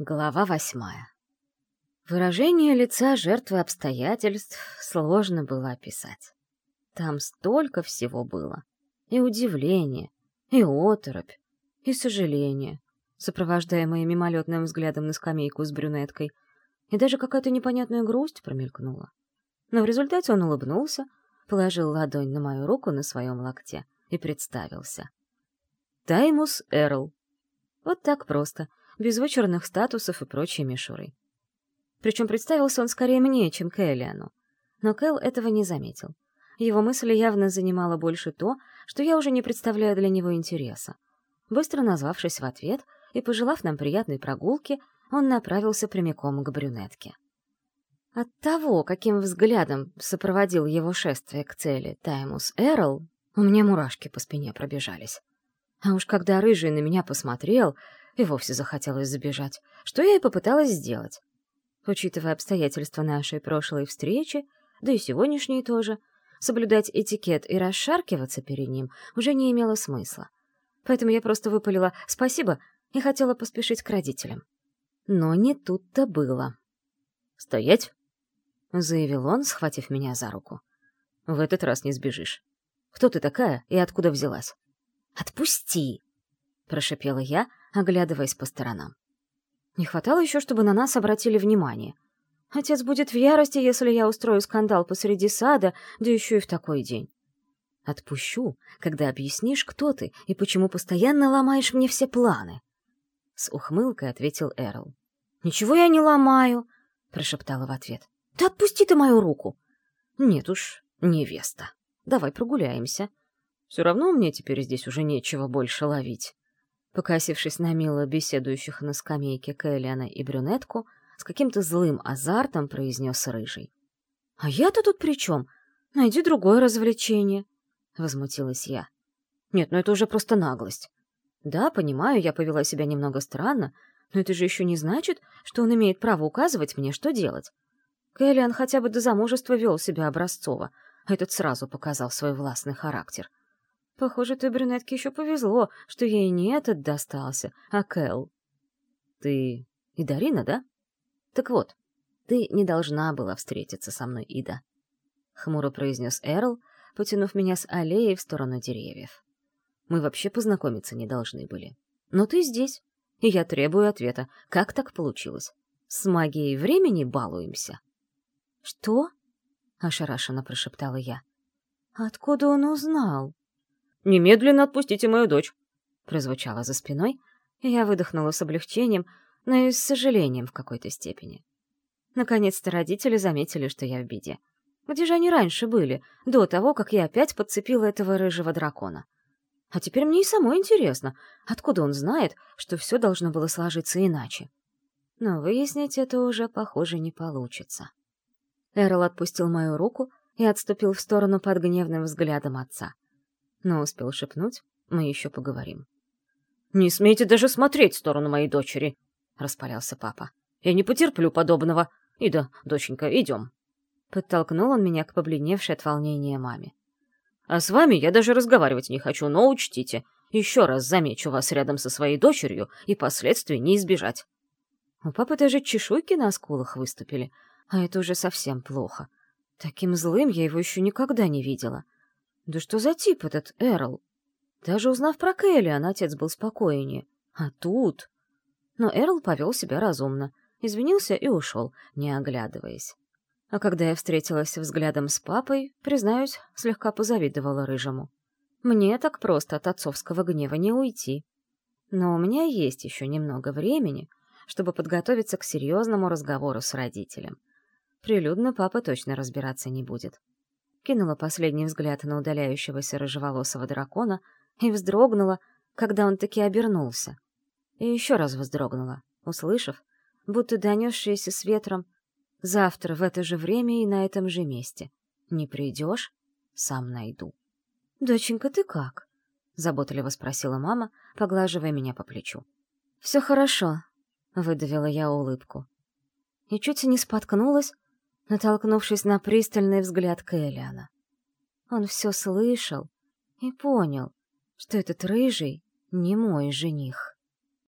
Глава восьмая. Выражение лица жертвы обстоятельств сложно было описать. Там столько всего было. И удивление, и оторопь, и сожаление, сопровождаемое мимолетным взглядом на скамейку с брюнеткой, и даже какая-то непонятная грусть промелькнула. Но в результате он улыбнулся, положил ладонь на мою руку на своем локте и представился. Таймус Эрл. Вот так просто — без вычурных статусов и прочей мишуры. Причем представился он скорее мне, чем Кэллиану. Но Кэл этого не заметил. Его мысли явно занимало больше то, что я уже не представляю для него интереса. Быстро назвавшись в ответ и пожелав нам приятной прогулки, он направился прямиком к брюнетке. От того, каким взглядом сопроводил его шествие к цели Таймус Эрл, у меня мурашки по спине пробежались. А уж когда Рыжий на меня посмотрел, и вовсе захотелось забежать, что я и попыталась сделать. Учитывая обстоятельства нашей прошлой встречи, да и сегодняшней тоже, соблюдать этикет и расшаркиваться перед ним уже не имело смысла. Поэтому я просто выпалила «спасибо» и хотела поспешить к родителям. Но не тут-то было. «Стоять!» — заявил он, схватив меня за руку. «В этот раз не сбежишь. Кто ты такая и откуда взялась?» «Отпусти!» — прошипела я, оглядываясь по сторонам. Не хватало еще, чтобы на нас обратили внимание. Отец будет в ярости, если я устрою скандал посреди сада, да еще и в такой день. Отпущу, когда объяснишь, кто ты и почему постоянно ломаешь мне все планы. С ухмылкой ответил Эрл. «Ничего я не ломаю», — прошептала в ответ. «Да отпусти ты мою руку!» «Нет уж, невеста. Давай прогуляемся. Все равно мне теперь здесь уже нечего больше ловить». Покосившись на мило беседующих на скамейке Кэллиана и брюнетку, с каким-то злым азартом произнес Рыжий. «А я-то тут при чем? Найди другое развлечение», — возмутилась я. «Нет, ну это уже просто наглость. Да, понимаю, я повела себя немного странно, но это же еще не значит, что он имеет право указывать мне, что делать. Кэллиан хотя бы до замужества вел себя образцово, а этот сразу показал свой властный характер. Похоже, той брюнетке еще повезло, что ей не этот достался, а Кэл. Ты и Дарина, да? Так вот, ты не должна была встретиться со мной, Ида. Хмуро произнес Эрл, потянув меня с аллеи в сторону деревьев. Мы вообще познакомиться не должны были. Но ты здесь, и я требую ответа. Как так получилось? С магией времени балуемся? Что? Ошарашенно прошептала я. Откуда он узнал? «Немедленно отпустите мою дочь!» прозвучало за спиной, и я выдохнула с облегчением, но и с сожалением в какой-то степени. Наконец-то родители заметили, что я в беде. Где же они раньше были, до того, как я опять подцепила этого рыжего дракона? А теперь мне и самой интересно, откуда он знает, что все должно было сложиться иначе. Но выяснить это уже, похоже, не получится. Эрл отпустил мою руку и отступил в сторону под гневным взглядом отца но успел шепнуть, мы еще поговорим. «Не смейте даже смотреть в сторону моей дочери!» — распалялся папа. «Я не потерплю подобного. Ида, доченька, идем!» Подтолкнул он меня к побледневшей от волнения маме. «А с вами я даже разговаривать не хочу, но учтите, еще раз замечу вас рядом со своей дочерью, и последствий не избежать». У папы даже чешуйки на скулах выступили, а это уже совсем плохо. Таким злым я его еще никогда не видела. Да что за тип этот Эрл? Даже узнав про Кэллиан, отец был спокойнее. А тут... Но Эрл повел себя разумно, извинился и ушел, не оглядываясь. А когда я встретилась взглядом с папой, признаюсь, слегка позавидовала рыжему. Мне так просто от отцовского гнева не уйти. Но у меня есть еще немного времени, чтобы подготовиться к серьезному разговору с родителем. Прилюдно папа точно разбираться не будет кинула последний взгляд на удаляющегося рыжеволосого дракона и вздрогнула, когда он таки обернулся. И еще раз вздрогнула, услышав, будто донесшееся с ветром «Завтра в это же время и на этом же месте. Не придешь — сам найду». «Доченька, ты как?» — заботливо спросила мама, поглаживая меня по плечу. «Все хорошо», — выдавила я улыбку. И чуть не споткнулась, натолкнувшись на пристальный взгляд Кэллиана. Он все слышал и понял, что этот рыжий не мой жених.